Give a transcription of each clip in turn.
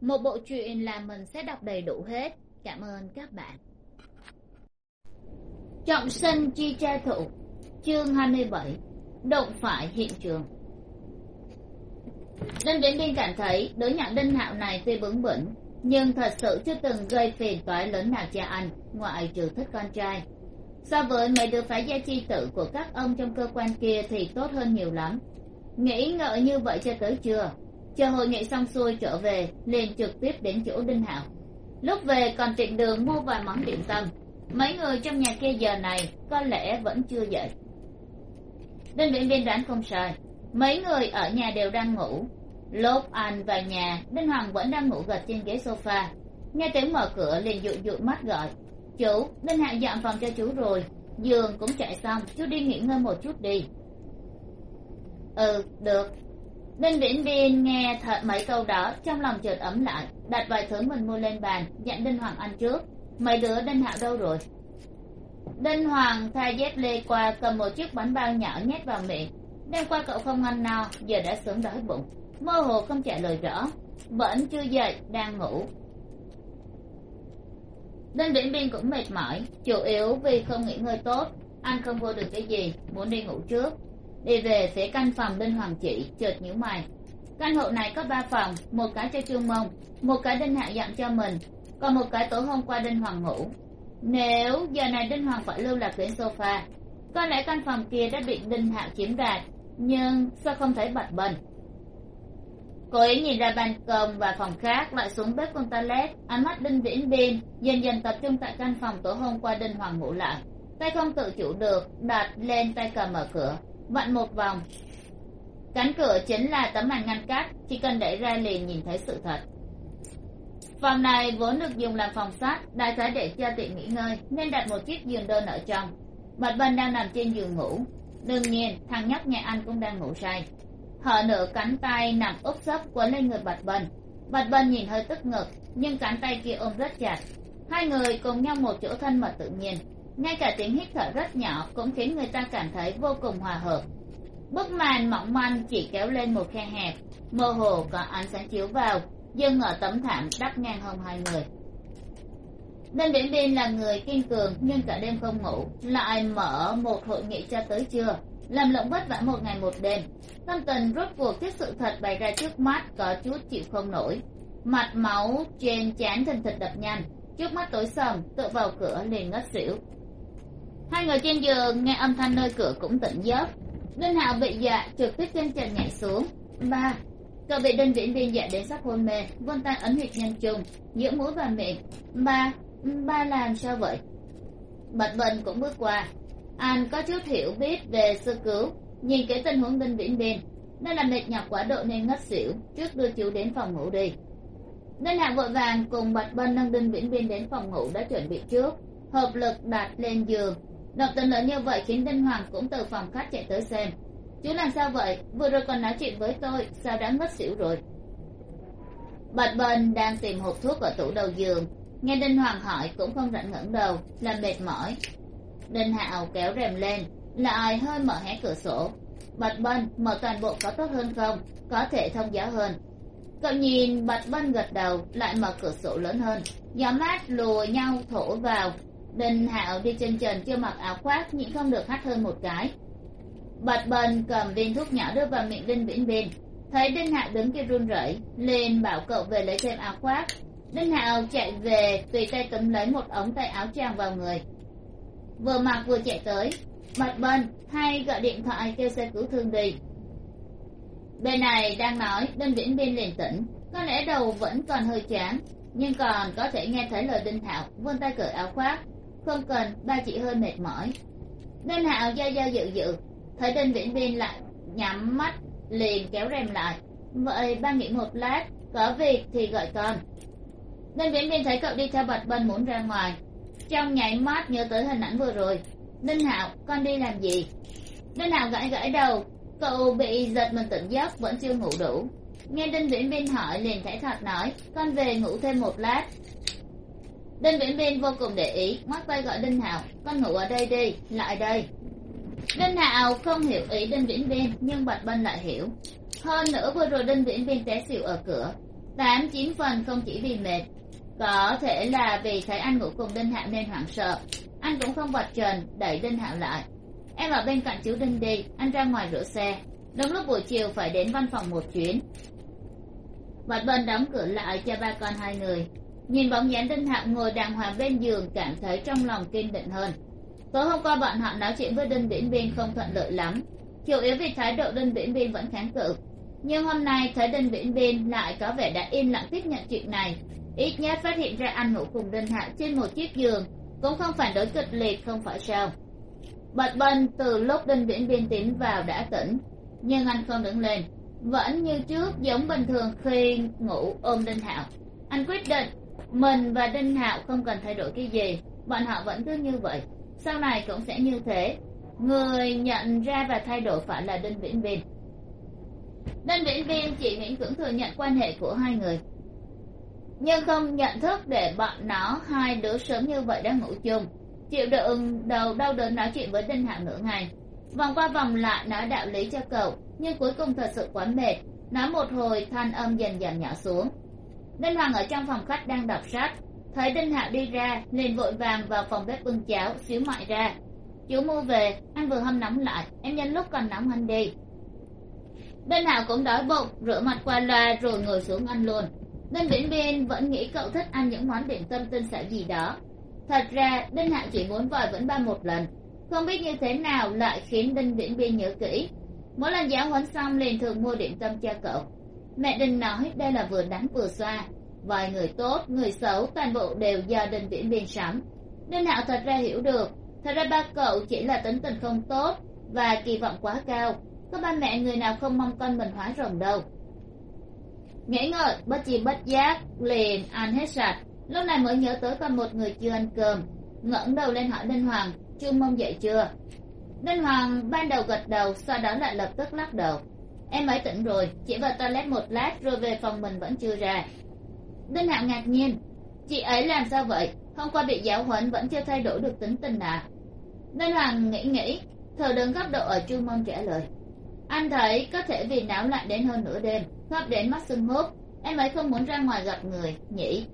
một bộ truyện là mình sẽ đọc đầy đủ hết. Cảm ơn các bạn. Trọng sinh chi tra thụ chương hai mươi bảy động phải hiện trường. Đinh viễn biên cảm thấy đối nhạc đinh hạo này tuy bướng bỉnh, nhưng thật sự chưa từng gây phiền toái lớn nào cho anh, ngoại trừ thích con trai. So với mấy đứa phái gia chi tử của các ông trong cơ quan kia thì tốt hơn nhiều lắm. Nghĩ ngợi như vậy cho tới chưa? Chờ hội nghị xong xuôi trở về, liền trực tiếp đến chỗ đinh hạo. Lúc về còn tiện đường mua vài món điểm tâm. Mấy người trong nhà kia giờ này có lẽ vẫn chưa dậy. Đinh viễn viên đoán không sai. Mấy người ở nhà đều đang ngủ. Lốp anh vào nhà, đinh hoàng vẫn đang ngủ gật trên ghế sofa. Nghe tiếng mở cửa liền dụi dụi mắt gọi. Chú, đinh hạo dọn phòng cho chú rồi, giường cũng chạy xong, chú đi nghỉ ngơi một chút đi. Ừ được đinh viễn viên nghe thật mấy câu đó, trong lòng chợt ấm lại. Đặt vài thứ mình mua lên bàn, dặn đinh hoàng ăn trước. Mấy đứa đinh hạo đâu rồi? Đinh hoàng thay dép lê qua, cầm một chiếc bánh bao nhỏ nhét vào miệng. Đêm qua cậu không ăn no, giờ đã sớm đói bụng. Mơ hồ không trả lời rõ. Vẫn chưa dậy, đang ngủ. Đinh viễn viên cũng mệt mỏi, chủ yếu vì không nghỉ ngơi tốt, ăn không vô được cái gì, muốn đi ngủ trước đi về phía căn phòng đinh hoàng chỉ, chợt nhíu mày. Căn hộ này có ba phòng, một cái cho trương mông, một cái đinh hạ dặn cho mình, còn một cái tối hôm qua đinh hoàng ngủ nếu giờ này đinh hoàng phải lưu lạc đến sofa, có lẽ căn phòng kia đã bị đinh hạ chiếm đoạt, nhưng sao không thấy bật bần? Cô ấy nhìn ra ban công và phòng khác lại xuống bếp con toilet, ánh mắt đinh viễn biên dần dần tập trung tại căn phòng tối hôm qua đinh hoàng ngủ lại. Tay không tự chủ được, đặt lên tay cầm mở cửa vặn một vòng. Cánh cửa chính là tấm màn ngăn cách chỉ cần đẩy ra liền nhìn thấy sự thật. Phòng này vốn được dùng làm phòng sát, đại khái để cho tiện nghỉ ngơi nên đặt một chiếc giường đơn ở trong. Bạch Vân đang nằm trên giường ngủ. Đương nhiên thằng nhóc nhà anh cũng đang ngủ say. Hở nửa cánh tay nằm úp sấp quấn lên người bạch Vân. bạch Vân nhìn hơi tức ngực nhưng cánh tay kia ôm rất chặt. Hai người cùng nhau một chỗ thân mật tự nhiên ngay cả tiếng hít thở rất nhỏ cũng khiến người ta cảm thấy vô cùng hòa hợp. Bức màn mỏng manh chỉ kéo lên một khe hẹp, mơ hồ có ánh sáng chiếu vào, dừng ở tấm thảm đắp ngang hông hai người. Đinh viễn biên là người kiên cường nhưng cả đêm không ngủ, lại mở một hội nghị cho tới trưa, làm lộng vất vả một ngày một đêm. Tâm tình rốt cuộc trước sự thật bày ra trước mắt có chút chịu không nổi. Mặt máu trên chán thình thịch đập nhanh, trước mắt tối sầm, tựa vào cửa liền ngất xỉu hai người trên giường nghe âm thanh nơi cửa cũng tỉnh giấc. Đinh hạo bị dạ trực tiếp trên trần nhảy xuống. Ba, cậu bị đinh viễn viên dạ đến sắp hôn mê vân tay ấn huyệt nhân trùng, giữa mũi và miệng. Ba ba làm sao vậy? Bạch bần cũng bước qua. Anh có chút hiểu biết về sơ cứu, nhìn cái tình huống đinh viễn viên. Đây là mệt nhọc quá độ nên ngất xỉu, trước đưa chú đến phòng ngủ đi. Linh hạo vội vàng cùng bạch bân nâng đinh viễn viên đến phòng ngủ đã chuẩn bị trước. Hợp lực đặt lên giường động tình lớn như vậy khiến đinh hoàng cũng từ phòng khách chạy tới xem. Chú làm sao vậy? Vừa rồi còn nói chuyện với tôi, sao đã ngất xỉu rồi? Bạch bần đang tìm hộp thuốc ở tủ đầu giường. Nghe đinh hoàng hỏi cũng không rảnh ngẩng đầu, làm mệt mỏi. Đinh hạo kéo rèm lên. Lại hơi mở hé cửa sổ? Bạch bân mở toàn bộ có tốt hơn không? Có thể thông gió hơn. Cậu nhìn bạch bân gật đầu, lại mở cửa sổ lớn hơn. Gió mát lùa nhau thổi vào đinh hạo đi chân trần chưa mặc áo khoác, nhịn không được hắt hơn một cái. Bạch bần cầm viên thuốc nhỏ đưa vào miệng đinh viễn Bình. thấy đinh hạo đứng kia run rẩy, liền bảo cậu về lấy thêm áo khoác. Đinh hạo chạy về, tùy tay túm lấy một ống tay áo choàng vào người. Vừa mặc vừa chạy tới. Bật bần hay gọi điện thoại kêu xe cứu thương đi. Bên này đang nói, đinh viễn Bình liền tỉnh. Có lẽ đầu vẫn còn hơi chán, nhưng còn có thể nghe thấy lời đinh hạo vươn tay cởi áo khoác không cần, ba chị hơi mệt mỏi. Nên hạo do do dự dự thấy đinh viễn biên lại nhắm mắt, liền kéo rèm lại. Vậy ba nghỉ một lát, có việc thì gọi con. Nên viễn biên thấy cậu đi theo bạch bân muốn ra ngoài. Trong nháy mắt nhớ tới hình ảnh vừa rồi. Ninh hạo, con đi làm gì? Ninh hạo gãi gãi đầu, cậu bị giật mình tỉnh giấc vẫn chưa ngủ đủ. Nghe đinh viễn biên hỏi liền khẽ thật nói, con về ngủ thêm một lát đinh viễn biên vô cùng để ý ngoắt tay gọi đinh hạo, con ngủ ở đây đi, lại đây. Đinh hạo không hiểu ý đinh viễn biên nhưng bạch bân lại hiểu. Hơn nữa vừa rồi đinh viễn biên té xỉu ở cửa. Tám, chín phần không chỉ vì mệt, có thể là vì thấy anh ngủ cùng đinh hạo nên hoảng sợ. Anh cũng không vạch trần, đẩy đinh hạo lại. Em ở bên cạnh chú đinh đi, anh ra ngoài rửa xe. Đúng lúc buổi chiều phải đến văn phòng một chuyến. Bạch bân đóng cửa lại cho ba con hai người nhìn bóng dáng đinh hạo ngồi đàng hoàng bên giường, cảm thấy trong lòng kiên định hơn. Tối hôm qua bọn họ nói chuyện với đinh viễn biên không thuận lợi lắm. Chủ yếu vì thái độ đinh viễn biên vẫn kháng cự. Nhưng hôm nay thấy đinh viễn biên lại có vẻ đã im lặng tiếp nhận chuyện này. Ít nhất phát hiện ra anh ngủ cùng đinh hạo trên một chiếc giường, cũng không phản đối kịch liệt, không phải sao? Bạch bân từ lúc đinh viễn biên tiến vào đã tỉnh, nhưng anh không đứng lên. Vẫn như trước, giống bình thường khi ngủ ôm đinh hạo anh quyết định mình và đinh hạo không cần thay đổi cái gì. Bọn họ vẫn cứ như vậy. Sau này cũng sẽ như thế. Người nhận ra và thay đổi phải là đinh viễn biên đinh viễn biên chỉ miễn cưỡng thừa nhận quan hệ của hai người. Nhưng không nhận thức để bọn nó, hai đứa sớm như vậy đã ngủ chung. Chịu đựng đầu đau đớn nói chuyện với đinh hạo nửa ngày. Vòng qua vòng lại nói đạo lý cho cậu, nhưng cuối cùng thật sự quá mệt. Nói một hồi than âm dần dần nhỏ xuống đinh hoàng ở trong phòng khách đang đọc sách. Thấy đinh hạo đi ra, liền vội vàng vào phòng bếp bưng cháo, xíu mại ra. Chú mua về, anh vừa hâm nóng lại, em nhân lúc còn nóng ăn đi. Đinh hạo cũng đói bụng, rửa mặt qua loa rồi ngồi xuống ăn luôn. Đinh viễn biên vẫn nghĩ cậu thích ăn những món điểm tâm tinh xảo gì đó. Thật ra, đinh hạo chỉ muốn vòi vẫn ba một lần. Không biết như thế nào lại khiến đinh viễn biên nhớ kỹ. Mỗi lần giáo huấn xong liền thường mua điểm tâm cho cậu mẹ đình nói đây là vừa đánh vừa xoa. Vài người tốt, người xấu, toàn bộ đều do đinh viễn biên sắm. Đinh hạo thật ra hiểu được, thật ra ba cậu chỉ là tính tình không tốt và kỳ vọng quá cao. Có ba mẹ người nào không mong con mình hóa rồng đâu. Nghĩ ngợi, bất chi bất giác, liền ăn hết sạch. Lúc này mới nhớ tới còn một người chưa ăn cơm. Ngẩng đầu lên hỏi đinh hoàng chu mông dậy chưa? Đinh hoàng ban đầu gật đầu, sau đó lại lập tức lắc đầu em ấy tỉnh rồi, chỉ vào toilet một lát rồi về phòng mình vẫn chưa ra. Đinh hạo ngạc nhiên, chị ấy làm sao vậy? Hôm qua bị giáo huấn vẫn chưa thay đổi được tính tình à? Đinh hoàng nghĩ nghĩ, thờ đứng góc độ ở chu môn trả lời, anh thấy có thể vì náo loạn đến hơn nửa đêm khóc đến mắt sưng húp em ấy không muốn ra ngoài gặp người, nhỉ?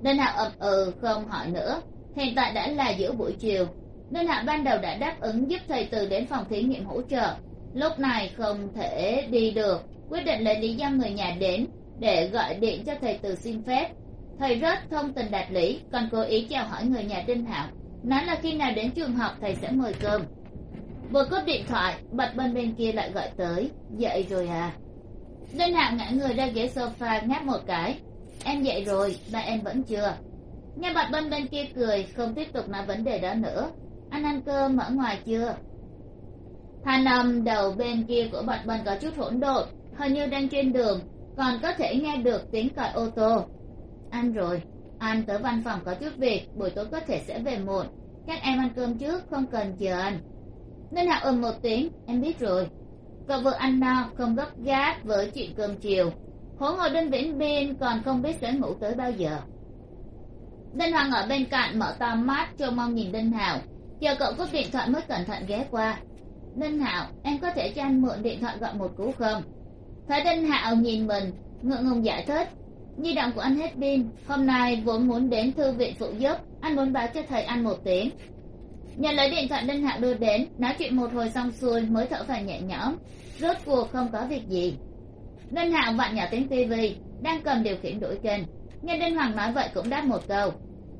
Đinh hạo ậm ừ không hỏi nữa. Hiện tại đã là giữa buổi chiều. Đinh hạo ban đầu đã đáp ứng giúp thầy từ đến phòng thí nghiệm hỗ trợ lúc này không thể đi được. Quyết định lấy lý do người nhà đến để gọi điện cho thầy từ xin phép. Thầy rất thông tình đạt lý, còn cố ý chào hỏi người nhà đinh thảo nói là khi nào đến trường học, thầy sẽ mời cơm. Vừa cúp điện thoại, bật bên bên kia lại gọi tới. Dậy rồi à? Đinh hạo ngã người ra ghế sofa, ngáp một cái. Em dậy rồi, mà em vẫn chưa. Nghe bật bên bên kia cười, không tiếp tục nói vấn đề đó nữa. Anh ăn cơm ở ngoài chưa? Thanh âm đầu bên kia của bạch bần có chút hỗn độn hình như đang trên đường còn có thể nghe được tiếng còi ô tô. Ăn rồi anh tới văn phòng có chút việc buổi tối có thể sẽ về muộn. Các em ăn cơm trước không cần chờ anh. Nên hạ ầm một tiếng em biết rồi. Cậu vừa ăn no không gấp gáp với chuyện cơm chiều. Hố ngồi đinh vĩnh biên còn không biết sẽ ngủ tới bao giờ. Đinh hoàng ở bên cạnh mở to mắt trông mong nhìn đinh Hào, chờ cậu cúp điện thoại mới cẩn thận ghé qua đinh hạo, em có thể cho anh mượn điện thoại gọi một cú không? Thấy đinh hạo nhìn mình, ngượng ngùng giải thích. Di động của anh hết pin, hôm nay vốn muốn đến thư viện phụ giúp, anh muốn báo cho thầy anh một tiếng. Nhận lấy điện thoại đinh hạo đưa đến, nói chuyện một hồi xong xuôi mới thở phào nhẹ nhõm. Rốt cuộc không có việc gì. Đinh hạo vặn nhỏ tiếng tivi đang cầm điều khiển đổi kênh. Nghe đinh hoàng nói vậy cũng đáp một câu.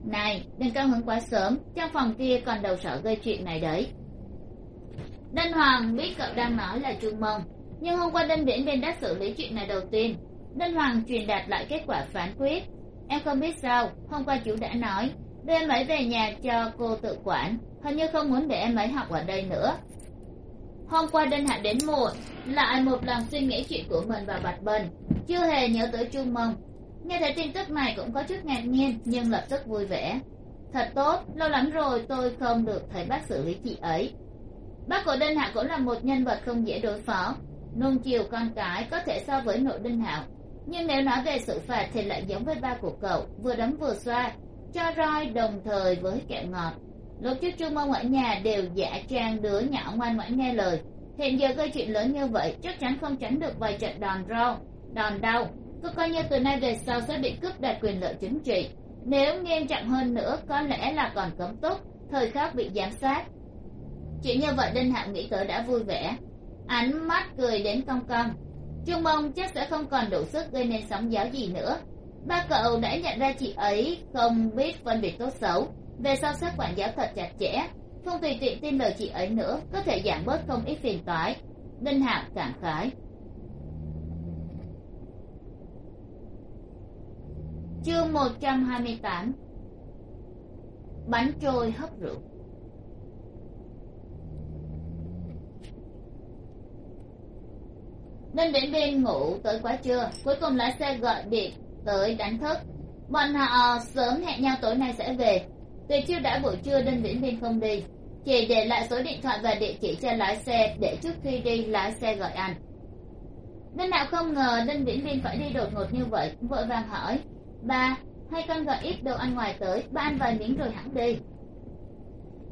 Này, đừng cao hứng quá sớm, trong phòng kia còn đầu sỏ gây chuyện này đấy đinh hoàng biết cậu đang nói là Trương mông, nhưng hôm qua đinh viễn bên đã xử lý chuyện này đầu tiên. Đinh hoàng truyền đạt lại kết quả phán quyết. Em không biết sao, hôm qua chú đã nói, đưa em ấy về nhà cho cô tự quản, hình như không muốn để em ấy học ở đây nữa. Hôm qua đinh hạ đến muộn, lại một lần suy nghĩ chuyện của mình và bạch bình chưa hề nhớ tới trung mông. Nghe thấy tin tức này cũng có chút ngạc nhiên, nhưng lập tức vui vẻ. Thật tốt, lâu lắm rồi tôi không được thấy bác xử lý chị ấy bác của đinh Hạo cũng là một nhân vật không dễ đối phó. Nuông chiều con cái có thể so với nội đinh hạo. Nhưng nếu nói về sự phạt thì lại giống với ba của cậu, vừa đấm vừa xoa, cho roi đồng thời với kẹo ngọt. Lúc trước chu mông ở nhà đều giả trang đứa nhỏ ngoan ngoãn nghe lời. Hiện giờ gây chuyện lớn như vậy, chắc chắn không tránh được vài trận đòn rau đòn đau. Cứ coi như từ nay về sau sẽ bị cướp đoạt quyền lợi chính trị. Nếu nghiêm trọng hơn nữa, có lẽ là còn cấm túc, thời khắc bị giám sát chuyện như vậy đinh hạo nghĩ tới đã vui vẻ. Ánh mắt cười đến cong cong. Trung mông chắc sẽ không còn đủ sức gây nên sóng gió gì nữa. Ba cậu đã nhận ra chị ấy không biết phân biệt tốt xấu, về sau sẽ quản giáo thật chặt chẽ. Không tùy tiện tin lời chị ấy nữa, có thể giảm bớt không ít phiền toái. Đinh hạo cảm khái. Chương một trăm hai mươi tám. Bánh trôi hấp rượu. Nên viễn biên ngủ tới quá trưa, cuối cùng lái xe gọi điện tới đánh thức. Bọn họ sớm hẹn nhau tối nay sẽ về. Tuyệt chiêu đã buổi trưa đinh viễn biên không đi. Chỉ để lại số điện thoại và địa chỉ cho lái xe để trước khi đi lái xe gọi anh. Nên nào không ngờ đinh viễn biên phải đi đột ngột như vậy, vội vàng hỏi, ba, hay con gọi ít đồ ăn ngoài tới, ba ăn vài miếng rồi hẳn đi.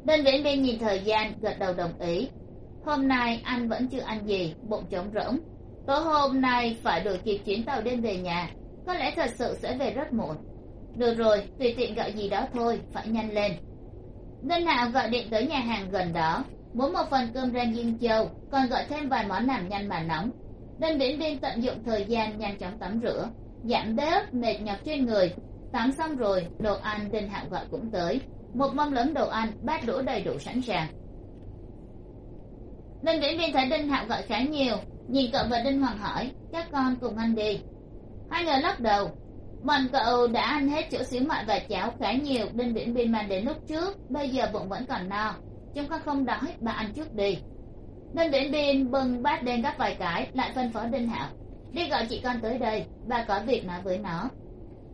Đinh viễn biên nhìn thời gian, gật đầu đồng ý. Hôm nay anh vẫn chưa ăn gì, bụng trống rỗng tối hôm nay phải đuổi kịp chuyến tàu đêm về nhà, có lẽ thật sự sẽ về rất muộn. Được rồi, tùy tiện gọi gì đó thôi, phải nhanh lên. Ngân hạ gọi điện tới nhà hàng gần đó, muốn một phần cơm rang diên châu, còn gọi thêm vài món làm nhanh mà nóng. Đinh viễn viên tận dụng thời gian nhanh chóng tắm rửa, giảm bếp mệt nhọc trên người. Tắm xong rồi, đồ ăn đinh hạo gọi cũng tới. Một mâm lớn đồ ăn, bát đũa đầy đủ sẵn sàng. Đinh viễn viên thấy đinh hạo gọi khá nhiều nhìn cậu và đinh hoàng hỏi, các con cùng ăn đi. Hai người lắc đầu. Bọn cậu đã ăn hết chỗ xíu mại và cháo khá nhiều đinh viễn biên mang đến lúc trước, bây giờ bụng vẫn còn no. Chúng con không đói, bà ăn trước đi. Đinh viễn biên bưng bát đen gấp vài cái, lại phân phó đinh hạo. Đi gọi chị con tới đây, bà có việc nói với nó.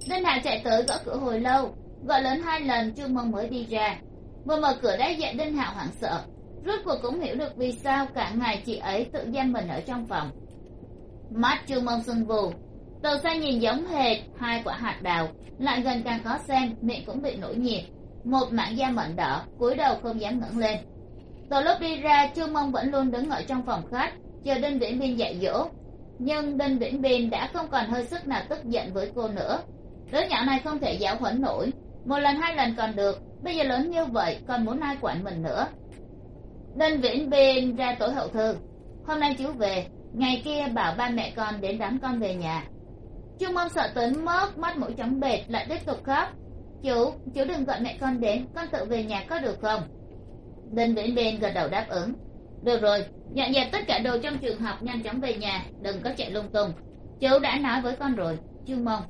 Đinh hạo chạy tới gõ cửa hồi lâu, gọi lớn hai lần trương mông mới đi ra. Vừa mở cửa đã dậy đinh hạo hoảng sợ rốt cuộc cũng hiểu được vì sao cả ngày chị ấy tự giam mình ở trong phòng. Mắt chu mông sưng vù. Từ xa nhìn giống hệt hai quả hạt đào. Lại gần càng khó xem, miệng cũng bị nổi nhiệt. Một mảng da mận đỏ, cúi đầu không dám ngẩng lên. Từ lúc đi ra, chu mông vẫn luôn đứng ở trong phòng khách, chờ đinh viễn biên dạy dỗ. Nhưng đinh viễn biên đã không còn hơi sức nào tức giận với cô nữa. Đứa nhỏ này không thể giáo huấn nổi. Một lần hai lần còn được, bây giờ lớn như vậy, còn muốn ai quản mình nữa? Đinh viễn biên ra tuổi hậu thư hôm nay chú về, ngày kia bảo ba mẹ con đến đón con về nhà. Chu mong sợ tới mất mắt mũi chóng bệt lại tiếp tục khóc. Chú chú đừng gọi mẹ con đến, con tự về nhà có được không? Đinh viễn biên gật đầu đáp ứng. Được rồi nhận dẹp tất cả đồ trong trường học nhanh chóng về nhà, đừng có chạy lung tung. Chú đã nói với con rồi chu mong.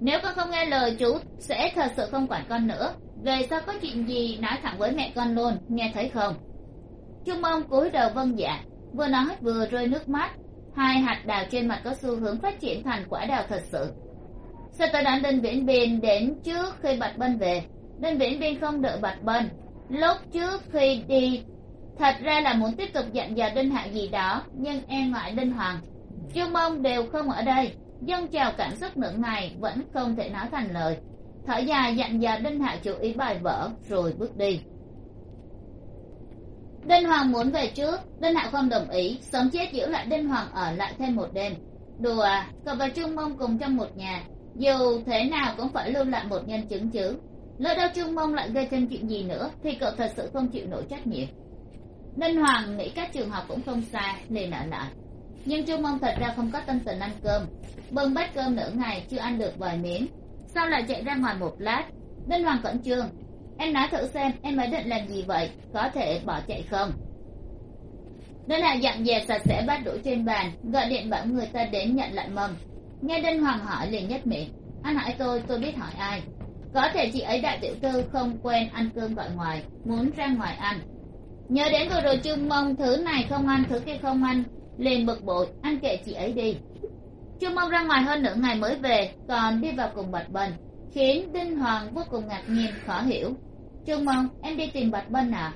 Nếu con không nghe lời chú sẽ thật sự không quản con nữa. Về sau có chuyện gì nói thẳng với mẹ con luôn, nghe thấy không? Trung ông cúi đầu vâng dạ vừa nói vừa rơi nước mắt. Hai hạt đào trên mặt có xu hướng phát triển thành quả đào thật sự. Sau tới đón đinh viễn biên đến trước khi bạch bân về? Đinh viễn biên không đợi bạch bân. Lúc trước khi đi, thật ra là muốn tiếp tục dặn dò đinh hạ gì đó, nhưng e ngại đinh hoàng. Trung ông đều không ở đây dâng trào cảm xúc nửa ngày vẫn không thể nói thành lời. Thở dài dặn dò đinh hạ chủ ý bài vở, rồi bước đi đinh hoàng muốn về trước, đinh hạo không đồng ý sống chết giữ lại đinh hoàng ở lại thêm một đêm. Đùa à cậu và trương mông cùng trong một nhà, dù thế nào cũng phải lưu lại một nhân chứng chứ. Lỡ đâu trương mông lại gây thêm chuyện gì nữa, thì cậu thật sự không chịu nổi trách nhiệm. Đinh hoàng nghĩ các trường học cũng không xa nên ở lại nhưng trương mông thật ra không có tâm tình ăn cơm. Bưng bát cơm nửa ngày, chưa ăn được vài miếng. Sau lại chạy ra ngoài một lát, đinh hoàng cẩn trương em nói thử xem, em mới định làm gì vậy? Có thể bỏ chạy không? Đinh hạ dặn dẹp sạch sẽ bát đũa trên bàn, gọi điện bảo người ta đến nhận lại mâm. Nghe đinh hoàng hỏi liền nhất miệng. Anh hỏi tôi tôi biết hỏi ai. Có thể chị ấy đại tiểu thư không quen ăn cơm gọi ngoài, muốn ra ngoài ăn. Nhớ đến vừa rồi trương mông, thứ này không ăn, thứ kia không ăn. Liền bực bội ăn kệ chị ấy đi. Trương mông ra ngoài hơn nửa ngày mới về, còn đi vào cùng bạch bần, khiến đinh hoàng vô cùng ngạc nhiên, khó hiểu trương mông, em đi tìm bạch bân à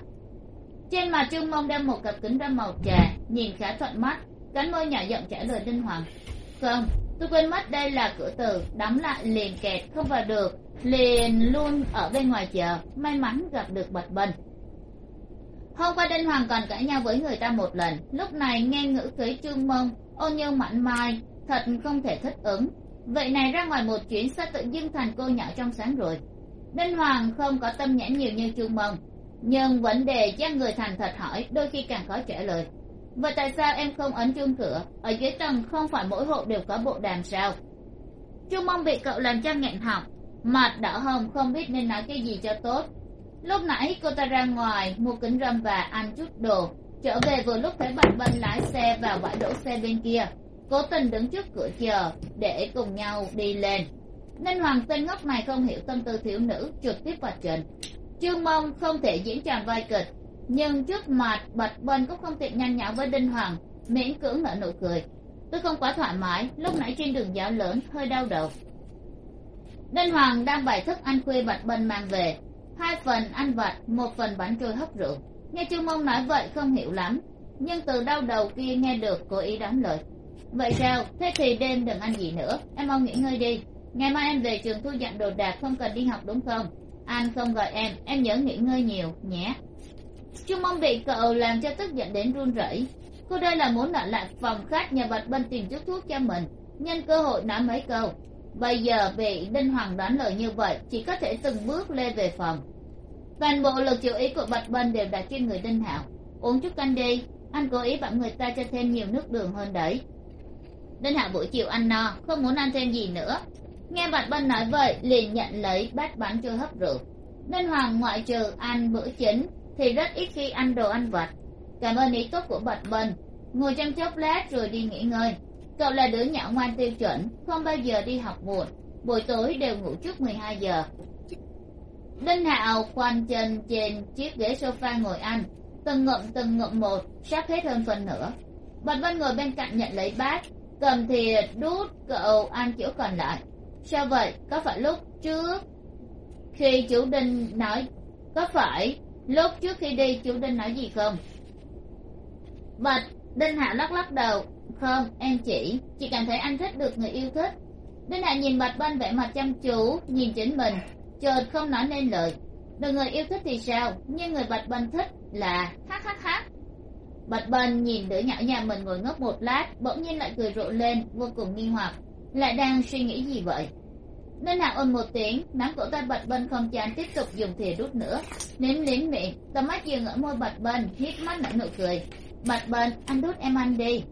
trên mặt trương mông đeo một cặp kính râm màu trà, nhìn khá thuận mắt, cánh môi nhỏ giọng trả lời đinh hoàng không, tôi quên mất đây là cửa từ, đóng lại liền kẹt, không vào được, liền luôn ở bên ngoài chờ may mắn gặp được bạch bân. Hôm qua đinh hoàng còn cãi nhau với người ta một lần, lúc này nghe ngữ khí trương mông, ôn như mảnh mai, thật không thể thích ứng. Vậy này ra ngoài một chuyến sao tự dưng thành cô nhỏ trong sáng rồi đinh hoàng không có tâm nhãn nhiều như trương mông nhưng vấn đề cho người thành thật hỏi đôi khi càng khó trả lời. Vậy tại sao em không ấn chuông cửa? Ở dưới tầng không phải mỗi hộ đều có bộ đàm sao? Trương mông bị cậu làm cho nghẹn họng mặt đỏ hồng, không biết nên nói cái gì cho tốt. Lúc nãy cô ta ra ngoài, mua kính râm và ăn chút đồ. Trở về vừa lúc thấy bạch bân lái xe vào bãi đỗ xe bên kia. Cố tình đứng trước cửa chờ để cùng nhau đi lên nên hoàng tên ngốc này không hiểu tâm tư thiếu nữ, trực tiếp vào trận trương mông không thể diễn tròn vai kịch, nhưng trước mặt bạch bân cũng không tiện nhanh nhảu với đinh hoàng, miễn cưỡng nở nụ cười. Tôi không quá thoải mái, lúc nãy trên đường giáo lớn, hơi đau đầu. Đinh hoàng đang bày thức ăn khuya bạch bân mang về. Hai phần ăn vặt, một phần bánh trôi hấp rượu. Nghe trương mông nói vậy không hiểu lắm, nhưng từ đau đầu kia nghe được cố ý đóng lời. Vậy sao? Thế thì đêm đừng ăn gì nữa, em mau nghỉ ngơi đi ngày mai em về trường thu dặn đồ đạc không cần đi học đúng không? Anh không gọi em em nhớ nghỉ ngơi nhiều, nhé. Trung mong bị cậu làm cho tức giận đến run rẩy. Cô đây là muốn ở lại phòng khách nhờ bạch bân tìm chút thuốc cho mình. Nhân cơ hội nói mấy câu. Bây giờ bị đinh hoàng đoán lời như vậy, chỉ có thể từng bước lê về phòng. Toàn bộ lực chú ý của bạch bân đều đặt trên người đinh hạo. Uống chút canh đi, anh cố ý bảo người ta cho thêm nhiều nước đường hơn đấy. Đinh hạo buổi chiều ăn no, không muốn ăn thêm gì nữa nghe bạch bân nói vậy, liền nhận lấy bát bánh trôi hấp rượu. Nên hoàng ngoại trừ ăn bữa chính, thì rất ít khi ăn đồ ăn vặt. Cảm ơn ý tốt của bạch bân. Ngồi trong chốc lát rồi đi nghỉ ngơi. Cậu là đứa nhỏ ngoan tiêu chuẩn, không bao giờ đi học muộn. Buổi tối đều ngủ trước mười hai giờ. Đinh hạo khoanh chân trên chiếc ghế sofa ngồi ăn. Từng ngậm từng ngậm một, sắp hết hơn phần nữa. Bạch vân ngồi bên cạnh nhận lấy bát. Cầm thìa đút cậu ăn chỗ còn lại sao vậy? Có phải lúc trước khi chủ đinh nói có phải lúc trước khi đi chủ đinh nói gì không? Bạch đinh hạ lắc lắc đầu. Không, em chỉ chỉ cảm thấy anh thích được người yêu thích. Đinh hạ nhìn bạch bên vẻ mặt chăm chú, nhìn chính mình, chợt không nói nên lời. Được người yêu thích thì sao? Nhưng người bạch bên thích là hắc hắc hắc bạch bên nhìn đứa nhỏ nhà mình ngồi ngốc một lát, bỗng nhiên lại cười rộ lên, vô cùng nghi hoặc. Lại đang suy nghĩ gì vậy? Nên hạ ôn một tiếng, nắm cổ tay bạch bân không chán tiếp tục dùng thìa đút nữa. Nếm nếm miệng, tầm mắt dừng ở môi bạch bân hít mắt nở nụ cười. Bạch bân anh đút em ăn đi.